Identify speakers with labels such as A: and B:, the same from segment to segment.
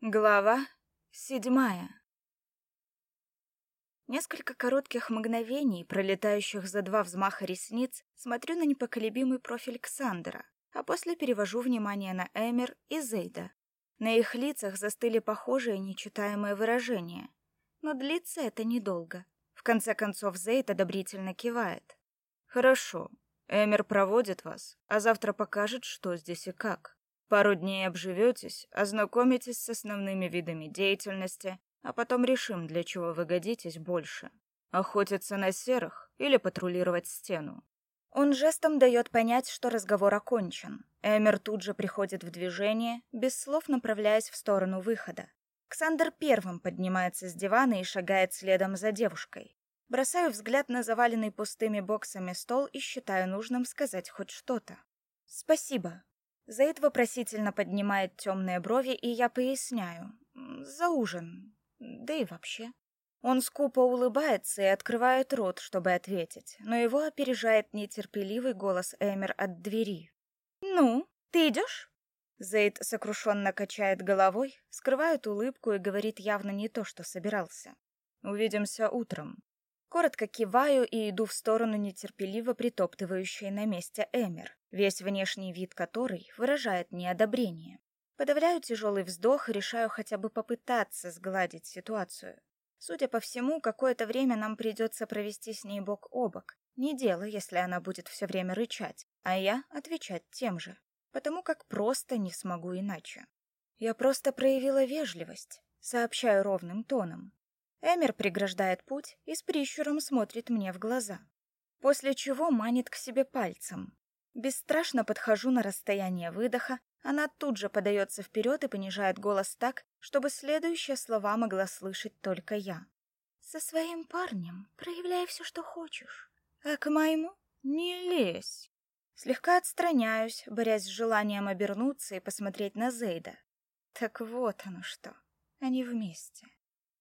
A: Глава седьмая Несколько коротких мгновений, пролетающих за два взмаха ресниц, смотрю на непоколебимый профиль Ксандера, а после перевожу внимание на Эмер и Зейда. На их лицах застыли похожие нечитаемые выражения. Но длится это недолго. В конце концов Зейд одобрительно кивает. «Хорошо. Эмер проводит вас, а завтра покажет, что здесь и как». Пару дней обживетесь, ознакомитесь с основными видами деятельности, а потом решим, для чего вы годитесь больше. Охотиться на серых или патрулировать стену. Он жестом дает понять, что разговор окончен. Эмер тут же приходит в движение, без слов направляясь в сторону выхода. Ксандер первым поднимается с дивана и шагает следом за девушкой. Бросаю взгляд на заваленный пустыми боксами стол и считаю нужным сказать хоть что-то. «Спасибо», Заид вопросительно поднимает темные брови, и я поясняю. За ужин. Да и вообще. Он скупо улыбается и открывает рот, чтобы ответить, но его опережает нетерпеливый голос Эмер от двери. «Ну, ты идешь?» Зейд сокрушенно качает головой, скрывает улыбку и говорит явно не то, что собирался. «Увидимся утром». Коротко киваю и иду в сторону нетерпеливо притоптывающей на месте Эмер, весь внешний вид которой выражает неодобрение. Подавляю тяжелый вздох и решаю хотя бы попытаться сгладить ситуацию. Судя по всему, какое-то время нам придется провести с ней бок о бок. Не дело, если она будет все время рычать, а я отвечать тем же, потому как просто не смогу иначе. Я просто проявила вежливость, сообщаю ровным тоном, Эмер преграждает путь и с прищуром смотрит мне в глаза. После чего манит к себе пальцем. Бесстрашно подхожу на расстояние выдоха, она тут же подается вперед и понижает голос так, чтобы следующие слова могла слышать только я. «Со своим парнем проявляй все, что хочешь, а к моему не лезь». Слегка отстраняюсь, борясь с желанием обернуться и посмотреть на Зейда. Так вот оно что, они вместе.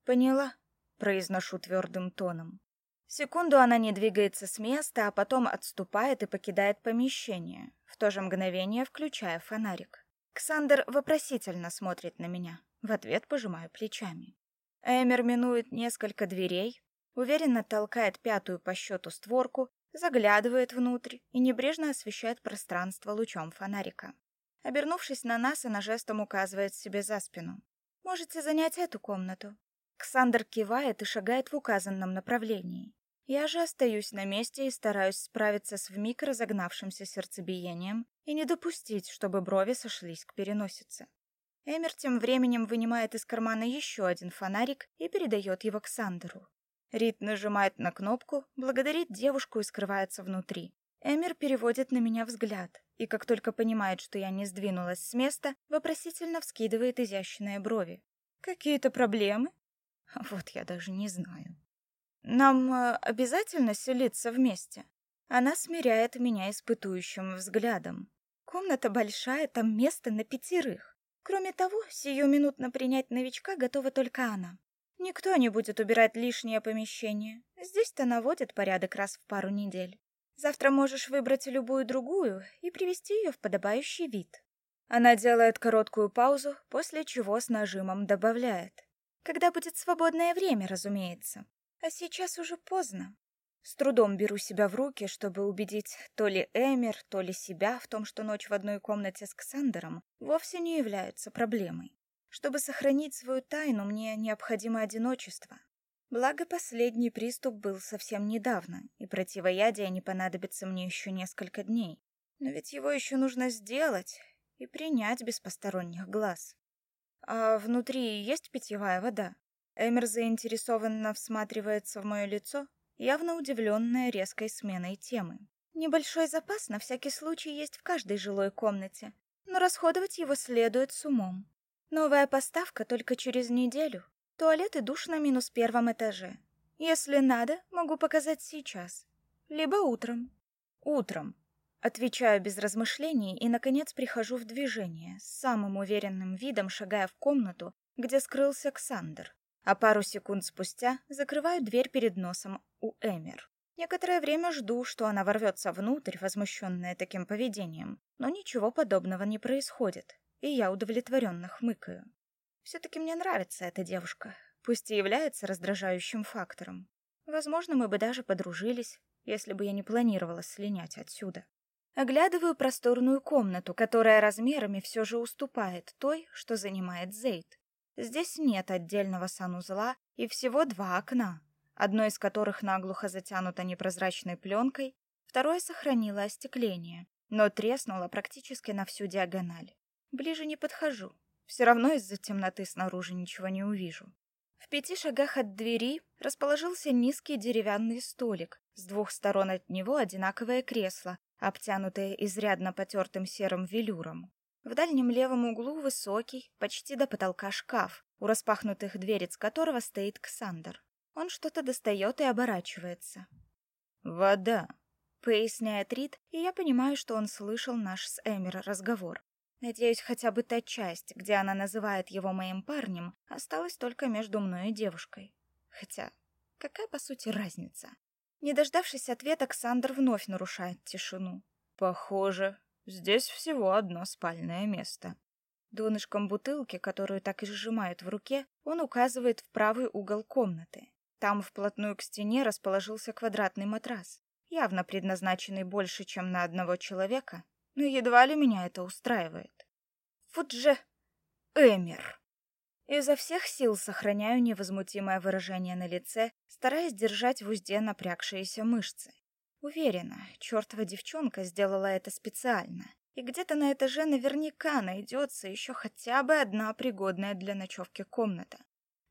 A: Поняла? Произношу твердым тоном. Секунду она не двигается с места, а потом отступает и покидает помещение, в то же мгновение включая фонарик. Ксандер вопросительно смотрит на меня. В ответ пожимаю плечами. Эмер минует несколько дверей, уверенно толкает пятую по счету створку, заглядывает внутрь и небрежно освещает пространство лучом фонарика. Обернувшись на нас, она жестом указывает себе за спину. «Можете занять эту комнату. Ксандр кивает и шагает в указанном направлении. Я же остаюсь на месте и стараюсь справиться с вмиг разогнавшимся сердцебиением и не допустить, чтобы брови сошлись к переносице. Эмер тем временем вынимает из кармана еще один фонарик и передает его Ксандеру. Рит нажимает на кнопку, благодарит девушку и скрывается внутри. Эмер переводит на меня взгляд, и как только понимает, что я не сдвинулась с места, вопросительно вскидывает изящные брови. «Какие-то проблемы?» Вот я даже не знаю. Нам э, обязательно селиться вместе? Она смиряет меня испытующим взглядом. Комната большая, там место на пятерых. Кроме того, сиюминутно принять новичка готова только она. Никто не будет убирать лишнее помещение. Здесь-то наводят порядок раз в пару недель. Завтра можешь выбрать любую другую и привести ее в подобающий вид. Она делает короткую паузу, после чего с нажимом добавляет. Когда будет свободное время, разумеется. А сейчас уже поздно. С трудом беру себя в руки, чтобы убедить то ли Эмер, то ли себя в том, что ночь в одной комнате с Ксандером вовсе не является проблемой. Чтобы сохранить свою тайну, мне необходимо одиночество. Благо, последний приступ был совсем недавно, и противоядие не понадобится мне еще несколько дней. Но ведь его еще нужно сделать и принять без посторонних глаз. А внутри есть питьевая вода? Эмер заинтересованно всматривается в мое лицо, явно удивленная резкой сменой темы. Небольшой запас на всякий случай есть в каждой жилой комнате, но расходовать его следует с умом. Новая поставка только через неделю. Туалет и душ на минус первом этаже. Если надо, могу показать сейчас. Либо утром. Утром, Отвечаю без размышлений и, наконец, прихожу в движение, с самым уверенным видом шагая в комнату, где скрылся Ксандр, а пару секунд спустя закрываю дверь перед носом у Эмер. Некоторое время жду, что она ворвется внутрь, возмущенная таким поведением, но ничего подобного не происходит, и я удовлетворенно хмыкаю. Все-таки мне нравится эта девушка, пусть и является раздражающим фактором. Возможно, мы бы даже подружились, если бы я не планировала слинять отсюда. Оглядываю просторную комнату, которая размерами все же уступает той, что занимает Зейд. Здесь нет отдельного санузла и всего два окна, одно из которых наглухо затянуто непрозрачной пленкой, второе сохранило остекление, но треснуло практически на всю диагональ. Ближе не подхожу, все равно из-за темноты снаружи ничего не увижу. В пяти шагах от двери расположился низкий деревянный столик, с двух сторон от него одинаковое кресло, обтянутое изрядно потертым серым велюром. В дальнем левом углу высокий, почти до потолка шкаф, у распахнутых дверец которого стоит Ксандр. Он что-то достает и оборачивается.
B: «Вода», —
A: поясняет Рид, и я понимаю, что он слышал наш с Эмир разговор. Надеюсь, хотя бы та часть, где она называет его моим парнем, осталась только между мной и девушкой. Хотя, какая по сути разница? Не дождавшись ответа, Ксандр вновь нарушает тишину.
B: Похоже, здесь всего одно спальное место.
A: Донышком бутылки, которую так и сжимает в руке, он указывает в правый угол комнаты. Там вплотную к стене расположился квадратный матрас, явно предназначенный больше, чем на одного человека, но едва ли меня это устраивает. Вот же Эмир. Изо всех сил сохраняю невозмутимое выражение на лице, стараясь держать в узде напрягшиеся мышцы. Уверена, чертова девчонка сделала это специально. И где-то на этаже наверняка найдется еще хотя бы одна пригодная для ночевки комната.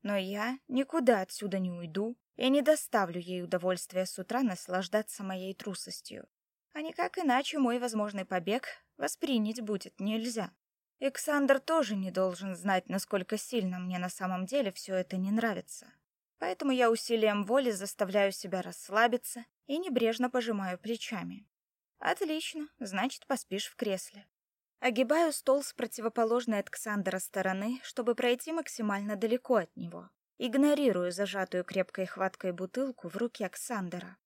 A: Но я никуда отсюда не уйду и не доставлю ей удовольствия с утра наслаждаться моей трусостью а никак иначе мой возможный побег воспринять будет нельзя. Александр тоже не должен знать, насколько сильно мне на самом деле все это не нравится. Поэтому я усилием воли заставляю себя расслабиться и небрежно пожимаю плечами. Отлично, значит, поспишь в кресле. Огибаю стол с противоположной от Ксандера стороны, чтобы пройти максимально далеко от него. Игнорирую зажатую крепкой хваткой бутылку в руке Ксандера.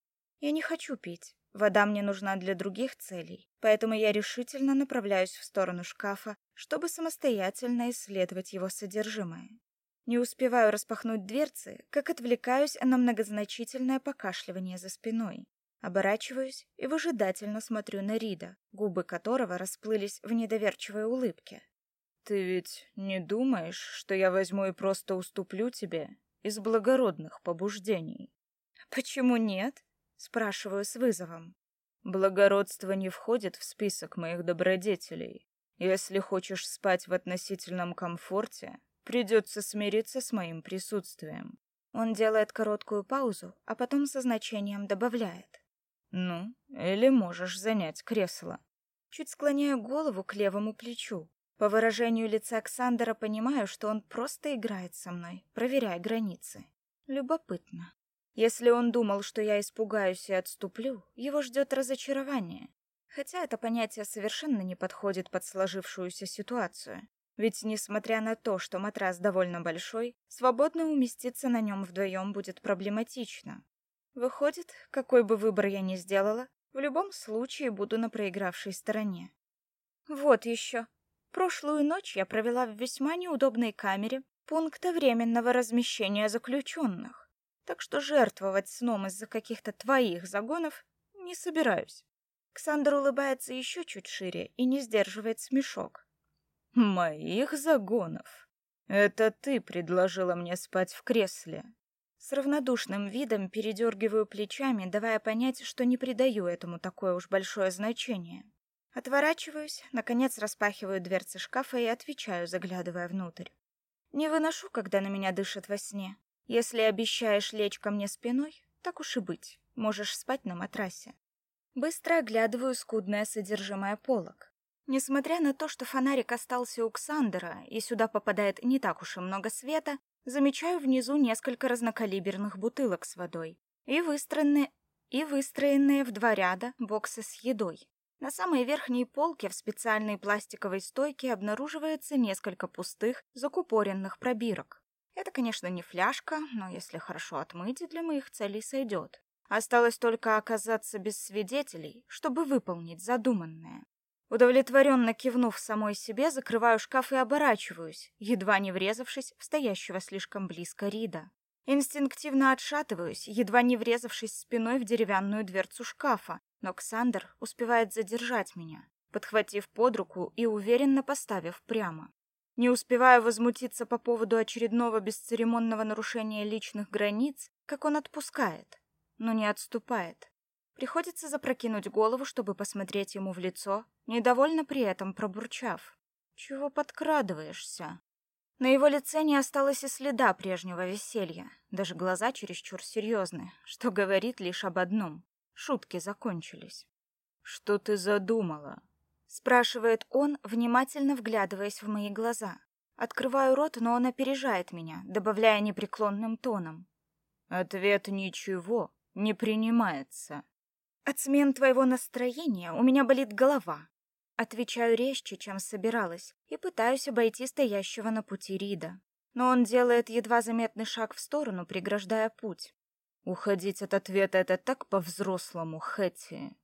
A: Я не хочу пить. Вода мне нужна для других целей, поэтому я решительно направляюсь в сторону шкафа, чтобы самостоятельно исследовать его содержимое. Не успеваю распахнуть дверцы, как отвлекаюсь на многозначительное покашливание за спиной. Оборачиваюсь и выжидательно смотрю на Рида, губы которого расплылись в недоверчивой улыбке.
B: «Ты ведь не думаешь, что я возьму и просто уступлю тебе из благородных побуждений?»
A: «Почему нет?» Спрашиваю с вызовом.
B: Благородство не входит в список моих добродетелей. Если хочешь спать в относительном комфорте, придется смириться с моим присутствием.
A: Он делает короткую паузу, а потом со значением добавляет.
B: Ну, или можешь занять кресло.
A: Чуть склоняю голову к левому плечу. По выражению лица Александра понимаю, что он просто играет со мной, проверяя границы. Любопытно. Если он думал, что я испугаюсь и отступлю, его ждет разочарование. Хотя это понятие совершенно не подходит под сложившуюся ситуацию. Ведь, несмотря на то, что матрас довольно большой, свободно уместиться на нем вдвоем будет проблематично. Выходит, какой бы выбор я ни сделала, в любом случае буду на проигравшей стороне. Вот еще. Прошлую ночь я провела в весьма неудобной камере пункта временного размещения заключенных так что жертвовать сном из-за каких-то твоих загонов не собираюсь. Ксандр улыбается еще чуть шире и не сдерживает смешок.
B: Моих загонов? Это ты предложила мне спать в кресле.
A: С равнодушным видом передергиваю плечами, давая понять, что не придаю этому такое уж большое значение. Отворачиваюсь, наконец распахиваю дверцы шкафа и отвечаю, заглядывая внутрь. Не выношу, когда на меня дышат во сне. Если обещаешь лечь ко мне спиной, так уж и быть, можешь спать на матрасе. Быстро оглядываю скудное содержимое полок. Несмотря на то, что фонарик остался у Ксандера, и сюда попадает не так уж и много света, замечаю внизу несколько разнокалиберных бутылок с водой и выстроенные, и выстроенные в два ряда боксы с едой. На самой верхней полке в специальной пластиковой стойке обнаруживается несколько пустых, закупоренных пробирок. Это, конечно, не фляжка, но если хорошо отмыть, для моих целей сойдет. Осталось только оказаться без свидетелей, чтобы выполнить задуманное. Удовлетворенно кивнув самой себе, закрываю шкаф и оборачиваюсь, едва не врезавшись в стоящего слишком близко Рида. Инстинктивно отшатываюсь, едва не врезавшись спиной в деревянную дверцу шкафа, но Ксандр успевает задержать меня, подхватив под руку и уверенно поставив прямо. Не успеваю возмутиться по поводу очередного бесцеремонного нарушения личных границ, как он отпускает, но не отступает. Приходится запрокинуть голову, чтобы посмотреть ему в лицо, недовольно при этом пробурчав. «Чего подкрадываешься?» На его лице не осталось и следа прежнего веселья. Даже глаза чересчур серьезны, что говорит лишь об одном. Шутки закончились.
B: «Что ты задумала?»
A: Спрашивает он, внимательно вглядываясь в мои глаза. Открываю рот, но он опережает меня, добавляя непреклонным тоном.
B: «Ответ ничего не принимается».
A: От смен твоего настроения у меня болит голова. Отвечаю резче, чем собиралась, и пытаюсь обойти стоящего на пути Рида. Но он делает едва заметный шаг в сторону, преграждая путь.
B: Уходить от ответа это так по-взрослому, Хэти.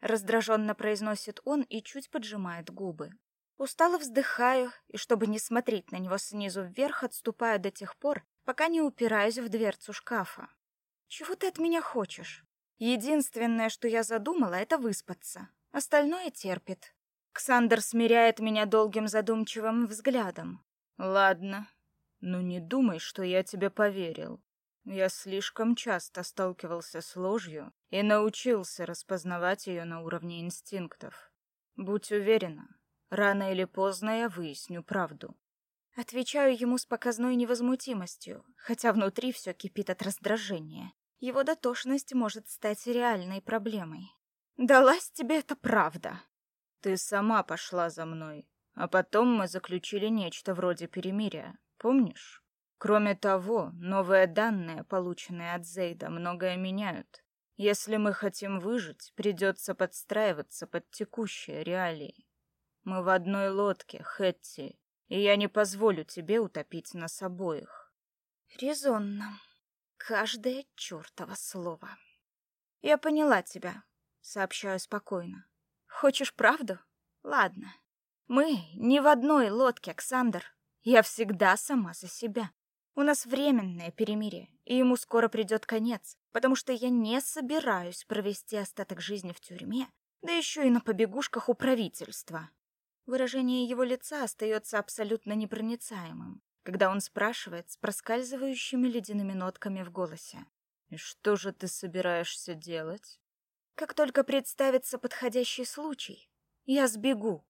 A: Раздраженно произносит он и чуть поджимает губы. Устало вздыхаю, и чтобы не смотреть на него снизу вверх, отступаю до тех пор, пока не упираюсь в дверцу шкафа. Чего ты от меня хочешь? Единственное, что я задумала, это выспаться. Остальное терпит. Ксандр смиряет меня долгим задумчивым взглядом.
B: Ладно, но не думай, что я тебе поверил. Я слишком часто сталкивался с ложью и научился распознавать ее на уровне инстинктов. Будь уверена, рано или поздно я выясню правду.
A: Отвечаю ему с показной невозмутимостью, хотя внутри все кипит от раздражения его дотошность может стать реальной проблемой. Далась тебе эта правда.
B: Ты сама пошла за мной, а потом мы заключили нечто вроде перемирия, помнишь? Кроме того, новые данные, полученные от Зейда, многое меняют. Если мы хотим выжить, придется подстраиваться под текущие реалии. Мы в одной лодке, Хэтти, и я не позволю тебе утопить нас обоих.
A: Резонно. Каждое чертово слово. Я поняла тебя, сообщаю спокойно. Хочешь правду? Ладно. Мы не в одной лодке, Александр. Я всегда сама за себя. У нас временное перемирие, и ему скоро придет конец, потому что я не собираюсь провести остаток жизни в тюрьме, да еще и на побегушках у правительства. Выражение его лица остается абсолютно непроницаемым когда он спрашивает с проскальзывающими ледяными нотками в голосе.
B: «И что же ты собираешься делать?»
A: «Как только представится подходящий случай, я сбегу.